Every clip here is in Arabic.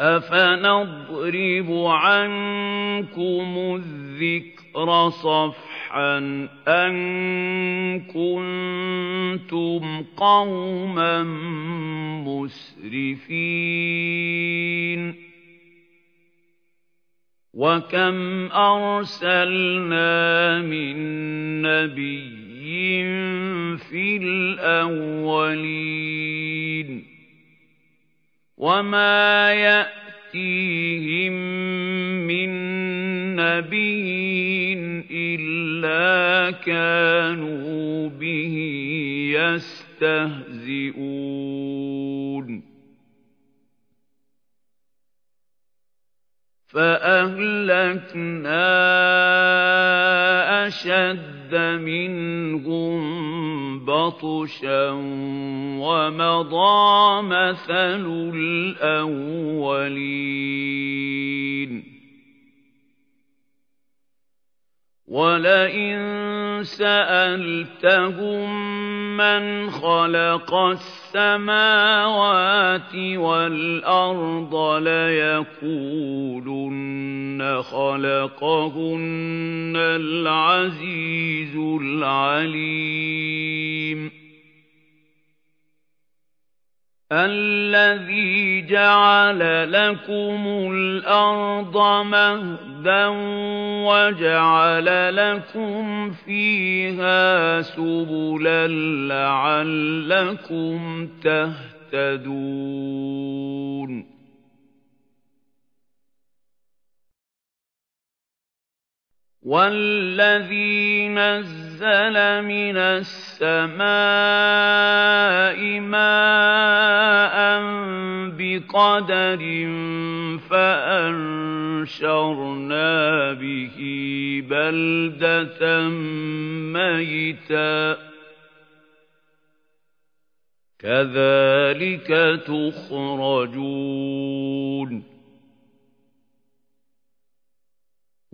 أَفَنَضْرِبُ عَنكُمُ الذِّكْرَ صَفْحًا أَن كُنتُمْ قَوْمًا مُسْرِفِينَ وَكَمْ أَرْسَلْنَا مِن نَّبِيٍّ فِي الْأَوَّلِينَ وَمَا يَأْتِيهِم مِّن نَّبِيٍّ إِلَّا كَانُوا بِهِ يَسْتَهْزِئُونَ فَأَهْلَكْنَا أَشَدَّ مِنْهُم بَطْشًا وَمَضَىٰ مَثَلُ الْأَوَّلِينَ وَلَئِن سَأَلْتَهُم مَّنْ خَلَقَ السَّمَاوَاتِ وَالْأَرْضَ لَيَقُولُنَّ خَلَقَهُنَّ الْعَزِيزُ الْعَلِيمُ الَّذِي جَعَلَ لَكُمُ الْأَرْضَ مَهْدًا وَجَعَلَ لَكُمْ فِيهَا سُبُلًا لَّعَلَّكُمْ تَهْتَدُونَ وَالَّذِي نَزَّلَ مِنَ السَّمَاءِ مَاءً بِقَدَرٍ فَأَنشَرْنَا بِهِ بَلْدَةً مَّيْتًا كَذَٰلِكَ تُخْرَجُونَ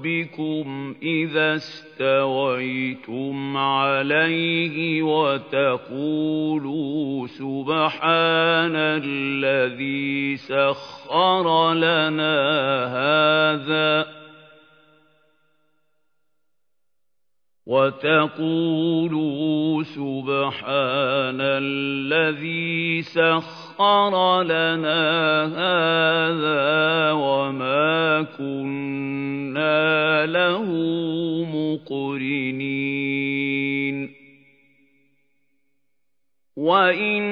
رَبِّكُمْ إِذَا اسْتَوَيْتُمْ عَلَيْهِ وَتَقُولُوا سُبْحَانَ الَّذِي سَخَّرَ لَنَا هَٰذَا وَتَقُولُوا سُبْحَانَ الَّذِي سَخَّرَ لَنَا هَٰذَا وَمَا كُنَّا لَهُ مُقْرِنِينَ. وَإِنَّا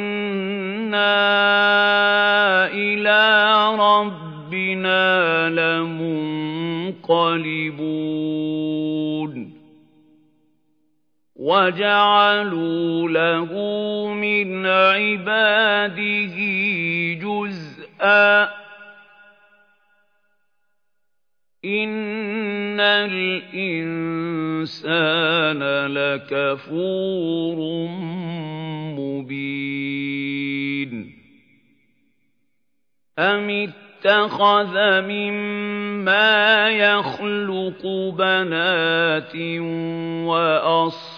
إِلَىٰ رَبِّنَا لَمُنقَلِبُونَ. وَجَعَلُوا لَهُ مِنْ عِبَادِهِ جُزْءًا ۚ إِنَّ الْإِنسَانَ لَكَفُورٌ مُّبِينٌ أَمِ اتَّخَذَ مِمَّا يَخْلُقُ بَنَاتٍ وَأَصْفَاكُمْ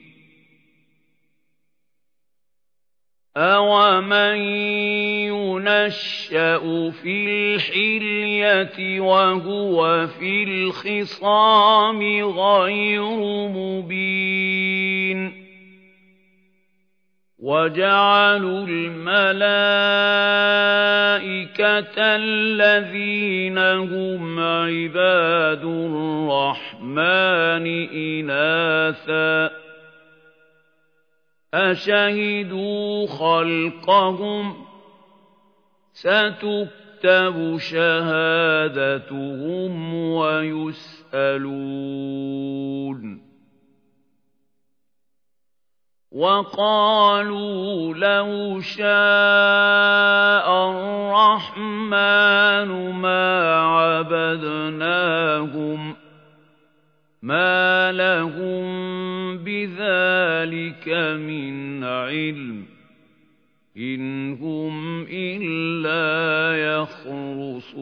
أَوَمَن يُنَشَّأُ فِي الْحِلْيَةِ وَهُوَ فِي الْخِصَامِ غَيْرُ مُبِينٍ وَجَعَلُوا الْمَلَائِكَةَ الَّذِينَ هُمْ عِبَادُ الرَّحْمَٰنِ إِنَاثًا أَشَهِدُوا خَلْقَهُمْ ۚ؟ سَتُكْتَبُ شَهَادَتُهُمْ وَيُسْأَلُونَ. وَقَالُوا لَوْ شَاءَ الرَّحْمَٰنُ مَا عَبَدْنَاهُم مَا لَهُم بِذَٰلِكَ مِنْ عِلْمٍ ۖ إِنْ هُمْ إِلَّا يَخْرُصُونَ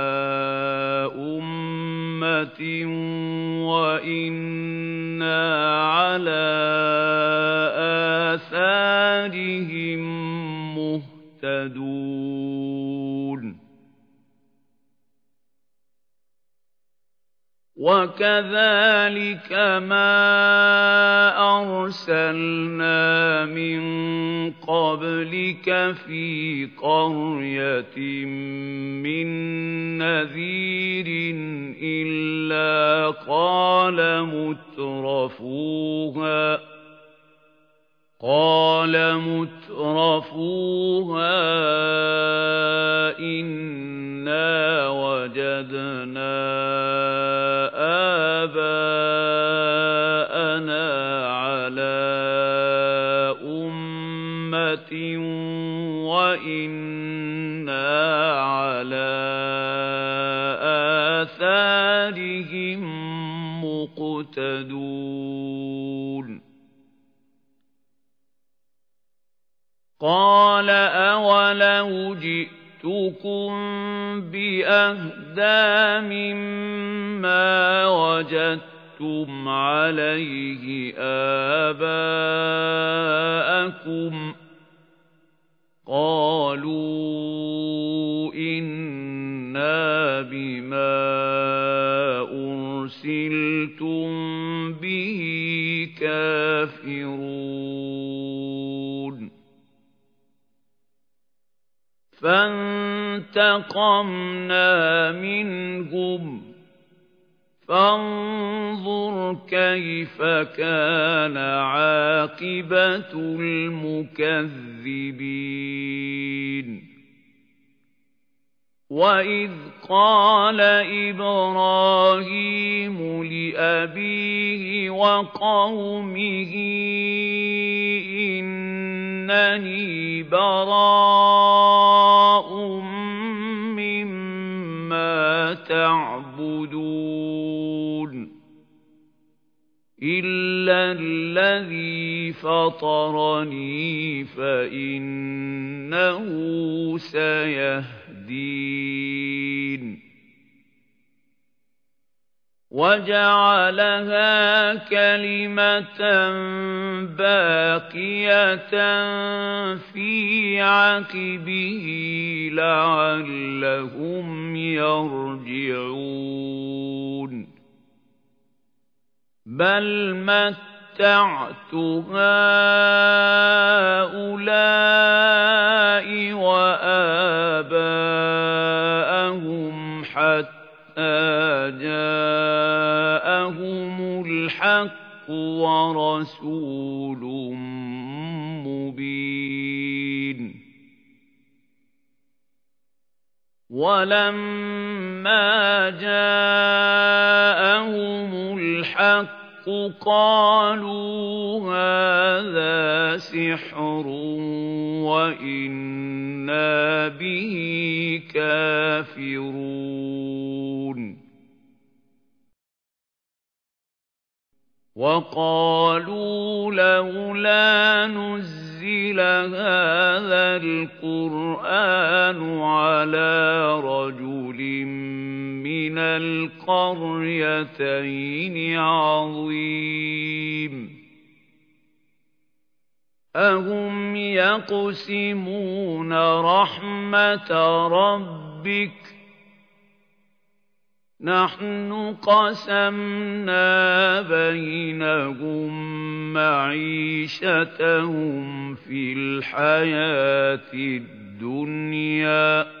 وَإِنَّا عَلَىٰ وَكَذَٰلِكَ مَا أَرْسَلْنَا مِن قَبْلِكَ فِي قَرْيَةٍ مِّن نَّذِيرٍ إِلَّا قَالَ مُتْرَفُوهَا قَالَ مُتْرَفُوهَا إِنَّا وَجَدْنَا بِأَهْدَىٰ مِمَّا وَجَدتُّمْ عَلَيْهِ آبَاءَكُمْ ۖ قَالُوا إِنَّا بِمَا أُرْسِلْتُم بِهِ كَافِرُونَ فَانتَقَمْنَا مِنْهُمْ. فَانظُرْ كَيْفَ كَانَ عَاقِبَةُ الْمُكَذِّبِينَ. وَإِذْ قَالَ إِبْرَاهِيمُ لِأَبِيهِ وَقَوْمِهِ إِنَّنِي بَرَاءٌ تَعْبُدُونَ إِلَّا الَّذِي فَطَرَنِي فَإِنَّهُ سَيَهْدِينِ وَجَعَلَهَا كَلِمَةً بَاقِيَةً فِي عَقِبِهِ لَعَلَّهُمْ يَرْجِعُونَ. بَلْ مَتَّعْتُ هَٰؤُلَاءِ وَآبَاءَهُمْ حَتَّىٰ جَاءَهُمُ الْحَقُّ وَرَسُولٌ مُّبِينٌ. وَلَمَّا جَاءَهُمُ الْحَقُّ قَالُوا هَٰذَا سِحْرٌ وَإِنَّا بِهِ كَافِرُونَ. وَقَالُوا لَوْلَا نُزِّلَ هَٰذَا الْقُرْآنُ عَلَىٰ رَجُلٍ مِّنَ الْقَرْيَتَيْنِ عَظِيمٍ. أَهُمْ يَقْسِمُونَ رَحْمَتَ رَبِّكَ. نَحْنُ قَسَمْنَا بَيْنَهُم مَّعِيشَتَهُمْ فِي الْحَيَاةِ الدُّنْيَا.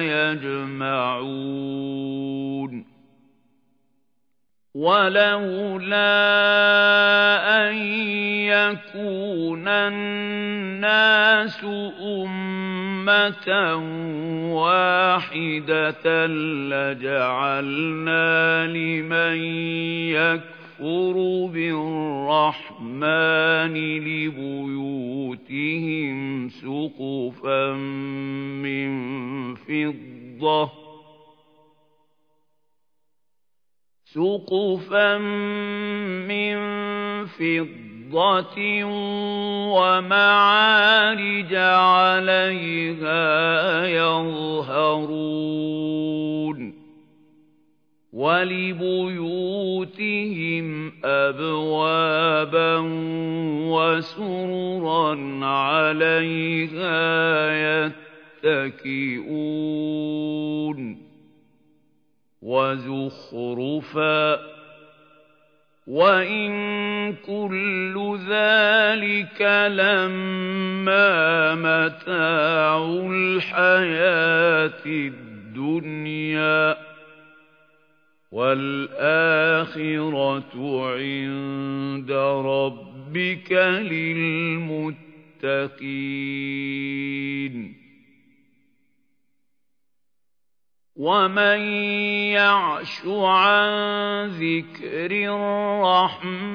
يَجْمَعُونَ. وَلَوْلَا أَن يَكُونَ النَّاسُ أُمَّةً وَاحِدَةً لَّجَعَلْنَا لِمَن يَكْفُرُ بِالرَّحْمَٰنِ لِبُيُوتِهِمْ سُقُفًا مِّن فِضَّةٍ سُقُفًا مِّن فِضَّةٍ وَمَعَارِجَ عَلَيْهَا يَظْهَرُونَ وَلِبُيُوتِهِمْ أَبْوَابًا وَسُرُرًا عَلَيْهَا يَتَّكِئُونَ وَزُخْرُفًا ۚ وَإِن كُلُّ ذَٰلِكَ لَمَّا مَتَاعُ الْحَيَاةِ الدُّنْيَا ۖ وَالْآخِرَةُ عِندَ رَبِّكَ لِلْمُتَّقِينَ وَمَن يَعْشُ عَن ذِكْرِ الرَّحْمَٰنِ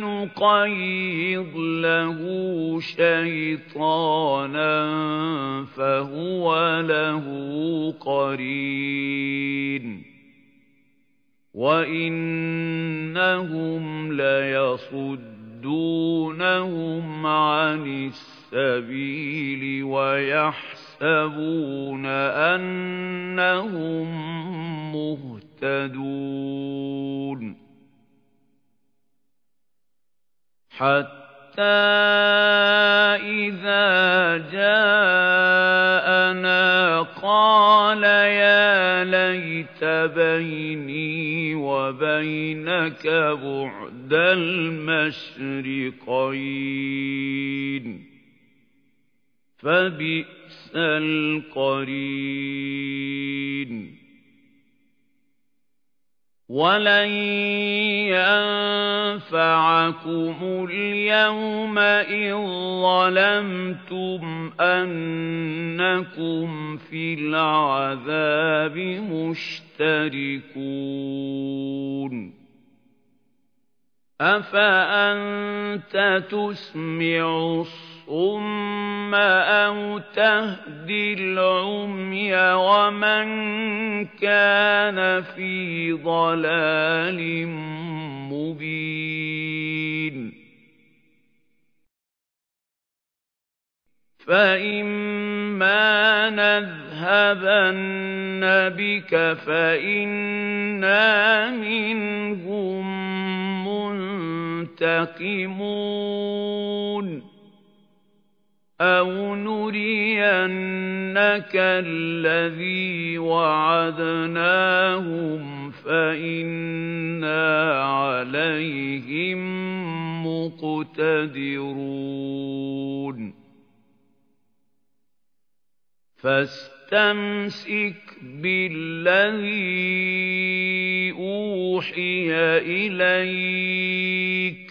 نُقَيِّضْ لَهُ شَيْطَانًا فَهُوَ لَهُ قَرِينٌ وَإِنَّهُمْ لَيَصُدُّونَهُمْ عَنِ السَّبِيلِ وَيَحْسَبُونَ يَحْسَبُونَ أَنَّهُم مُّهْتَدُونَ حَتَّىٰ إِذَا جَاءَنَا قَالَ يَا لَيْتَ بَيْنِي وَبَيْنَكَ بُعْدَ الْمَشْرِقَيْنِ. فَبِئْسَ الْقَرِينُ. وَلَن يَنفَعَكُمُ الْيَوْمَ إِذ ظَّلَمْتُمْ أَنَّكُمْ فِي الْعَذَابِ مُشْتَرِكُونَ أَفَأَنتَ تُسْمِعُ الصُّمَّ الصُّمَّ أَوْ تَهْدِي الْعُمْيَ وَمَن كَانَ فِي ضَلَالٍ مُّبِينٍ. فَإِمَّا نَذْهَبَنَّ بِكَ فَإِنَّا مِنْهُم مُّنتَقِمُونَ. أَوْ نُرِيَنَّكَ الَّذِي وَعَدْنَاهُمْ فَإِنَّا عَلَيْهِم مُّقْتَدِرُونَ فَاسْتَمْسِكْ بِالَّذِي أُوحِيَ إِلَيْكَ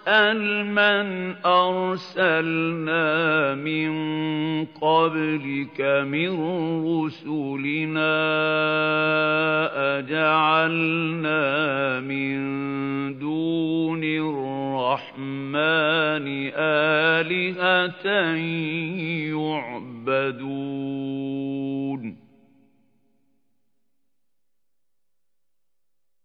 وَاسْأَلْ مَنْ أَرْسَلْنَا مِن قَبْلِكَ مِن رُّسُلِنَا أَجَعَلْنَا مِن دُونِ الرَّحْمَٰنِ آلِهَةً يُعْبَدُونَ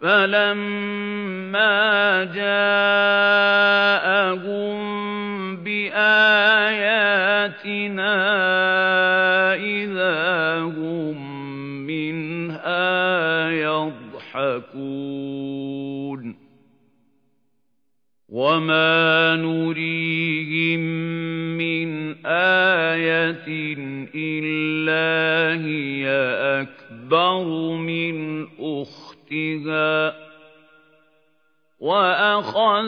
فَلَمَّا جَاءَهُم بِآيَاتِنَا إِذَا هُم مِّنْهَا يَضْحَكُونَ وَمَا نُرِيهِم مِّنْ آيَةٍ إِلَّا هِيَ أَكْبَرُ مِنْ أُخْتِهَا أختها وَأَخَذْنَاهُم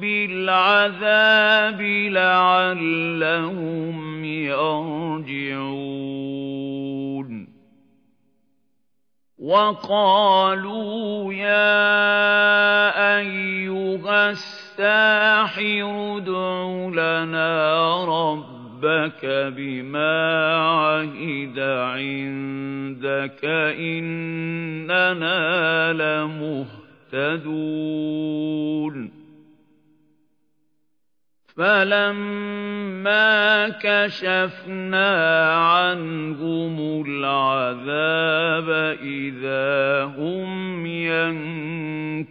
بِالْعَذَابِ لَعَلَّهُمْ يَرْجِعُونَ. وَقَالُوا يَا أَيُّهَ السَّاحِرُ ادْعُ لَنَا رَبَّكَ رَبَّكَ بِمَا عَهِدَ عِندَكَ إِنَّنَا لَمُهْتَدُونَ. فَلَمَّا كَشَفْنَا عَنْهُمُ الْعَذَابَ إِذَا هُمْ يَنكُثُونَ.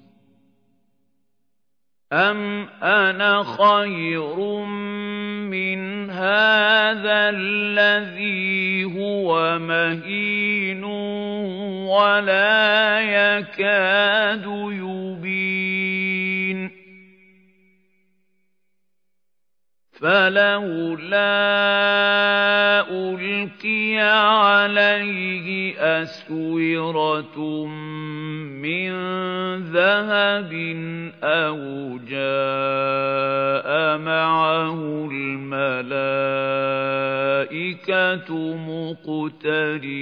أَمْ أَنَا خَيْرٌ مِّنْ هَٰذَا الَّذِي هُوَ مَهِينٌ وَلَا يَكَادُ يُبِينُ فَلَوْلَا أُلْقِيَ عَلَيْهِ أَسْوِرَةٌ مِّن ذَهَبٍ أَوْ جَاءَ مَعَهُ الْمَلَائِكَةُ مُقْتَرِنِينَ.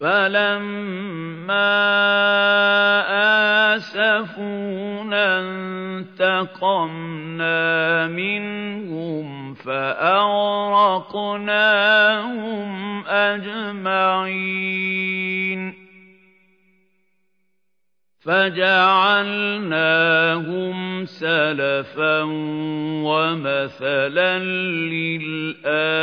فَلَمَّا آسَفُونَا انتَقَمْنَا مِنْهُمْ فَأَغْرَقْنَاهُمْ أَجْمَعِينَ فَجَعَلْنَاهُمْ سَلَفًا وَمَثَلًا لِلْآخِرِينَ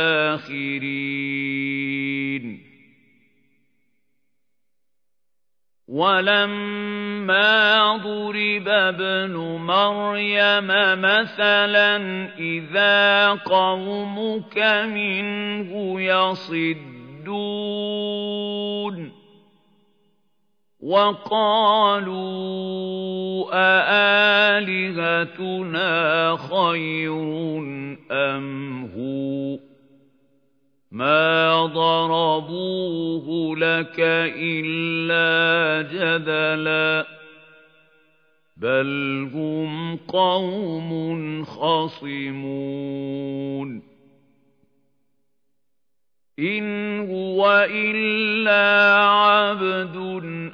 وَلَمَّا ضُرِبَ ابْنُ مَرْيَمَ مَثَلًا إِذَا قَوْمُكَ مِنْهُ يَصِدُّونَ وَقَالُوا أَآلِهَتُنَا خَيْرٌ أَمْ هُوَ مَا ضَرَبُوهُ لَكَ إِلَّا جَدَلًا بَلْ هُمْ قَوْمٌ خَصِمُونَ إِنْ هُوَ إِلَّا عَبْدٌ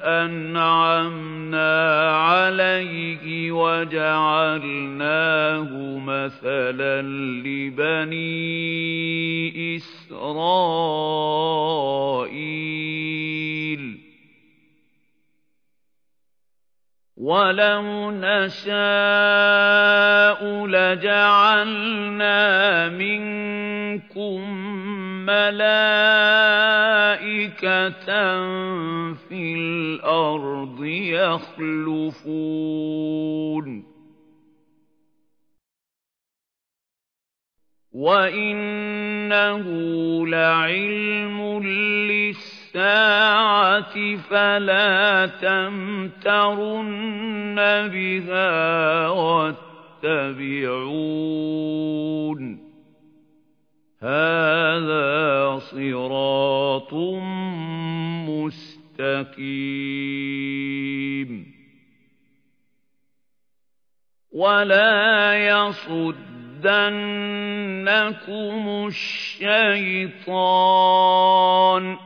أَنْعَمْنَا عَلَيْهِ وَجَعَلْنَاهُ مَثَلًا لِبَنِي إِسْرَائِيلَ وَلَوْ نَشَاءُ لَجَعَلْنَا مِنكُم مَلَائِكَةً فِي الْأَرْضِ يَخْلُفُونَ. وَإِنَّهُ لَعِلْمٌ لِّلسَّاعَةِ فَلَا تَمْتَرُنَّ بِهَا وَاتَّبِعُونِ. هَٰذَا صِرَاطٌ مُّسْتَقِيمٌ. وَلَا يَصُدَّنَّكُمُ الشَّيْطَانُ ۖ.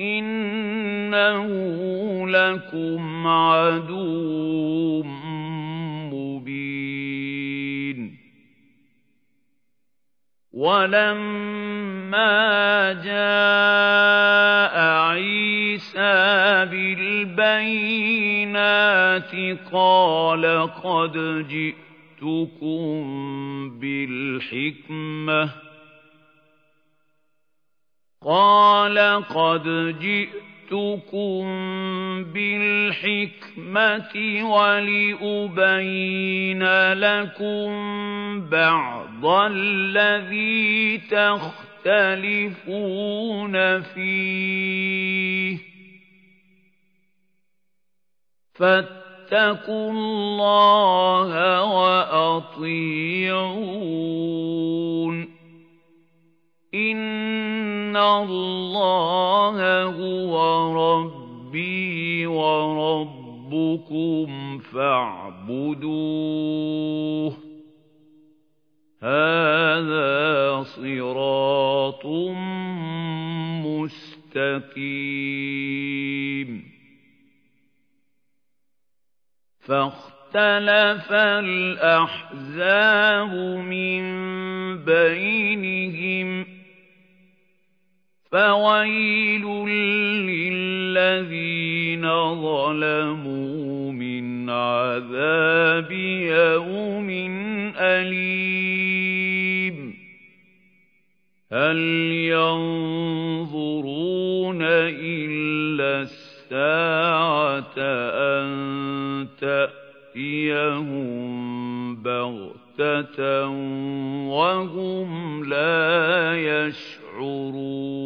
إِنَّهُ لَكُمْ عَدُوٌّ وَلَمَّا جَاءَ عِيسَىٰ بِالْبَيِّنَاتِ قَالَ قَدْ جِئْتُكُم بِالْحِكْمَةِ قَالَ قَدْ جِئْتُكُم بِالْحِكْمَةِ وَلِأُبَيِّنَ لَكُم بَعْضَ الَّذِي تَخْتَلِفُونَ فِيهِ. فَاتَّقُوا اللَّهَ وَأَطِيعُونِ. إِنَّ اللَّهَ هُوَ رَبِّي وَرَبُّكُمْ فَاعْبُدُوهُ. هَذَا صِرَاطٌ مُّسْتَقِيمٌ. فَاخْتَلَفَ الْأَحْزَابُ مِن بَيْنِهِمْ فَوَيْلٌ لِّلَّذِينَ ظَلَمُوا مِنْ عَذَابِ يَوْمٍ أَلِيمٍ. هَلْ يَنظُرُونَ إِلَّا السَّاعَةَ أَن تَأْتِيَهُم بَغْتَةً وَهُمْ لَا يَشْعُرُونَ؟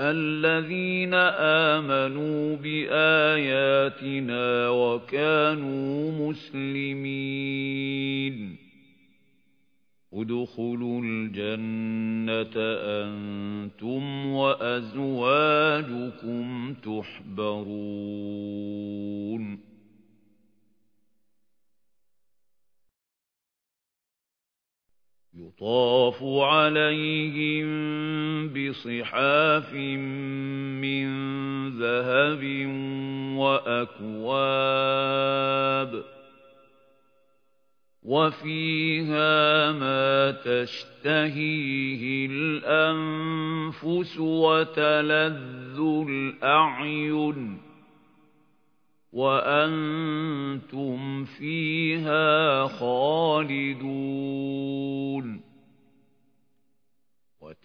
الَّذِينَ آمَنُوا بِآيَاتِنَا وَكَانُوا مُسْلِمِينَ. ادْخُلُوا الْجَنَّةَ أَنْتُمْ وَأَزْوَاجُكُمْ تُحْبَرُونَ. يُطَافُ عَلَيْهِم بِصِحَافٍ مِّن ذَهَبٍ وَأَكْوَابٍ وَفِيهَا مَا تَشْتَهِيهِ الْأَنفُسُ وَتَلَذُّ الْأَعْيُنُ وَأَنتُمْ فِيهَا خَالِدُونَ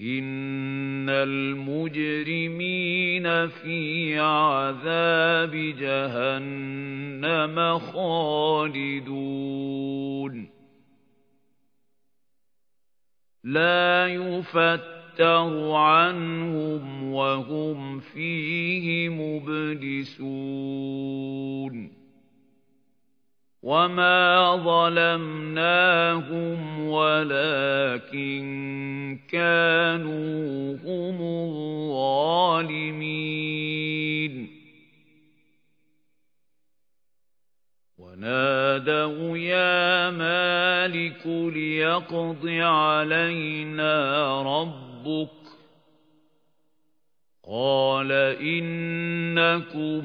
إِنَّ الْمُجْرِمِينَ فِي عَذَابِ جَهَنَّمَ خَالِدُونَ. لَا يُفَتَّرُ عَنْهُمْ وَهُمْ فِيهِ مُبْلِسُونَ. وَمَا ظَلَمْنَاهُمْ وَلَكِن كَانُوا هُمُ الظَّالِمِينَ ونادوا يا مالك ليقض علينا رَبُّكَ قَالَ إِنَّكُمْ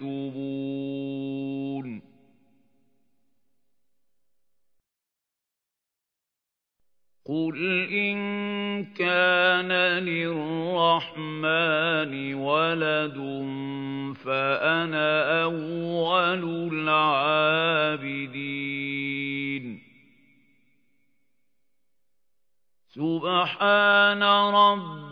يكتبون قل إن كان للرحمن ولد فأنا أول العابدين. سبحان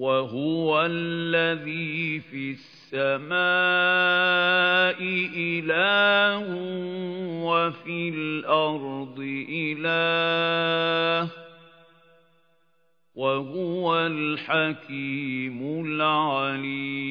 وَهُوَ الَّذِي فِي السَّمَاءِ إِلَٰهٌ وَفِي الْأَرْضِ إِلَٰهٌ وَهُوَ الْحَكِيمُ الْعَلِيمُ.